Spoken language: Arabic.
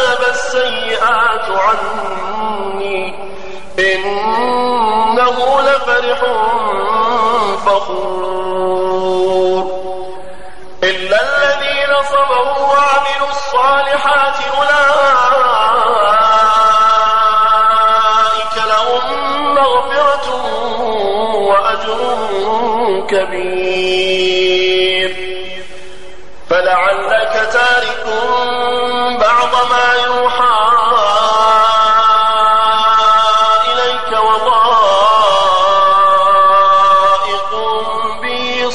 ذهب السيئات عني. إنه لفرح فخور. إلا الذين صبروا وعملوا الصالحات أولئك لهم مغفرة وأجر كبير. فلعلك تارك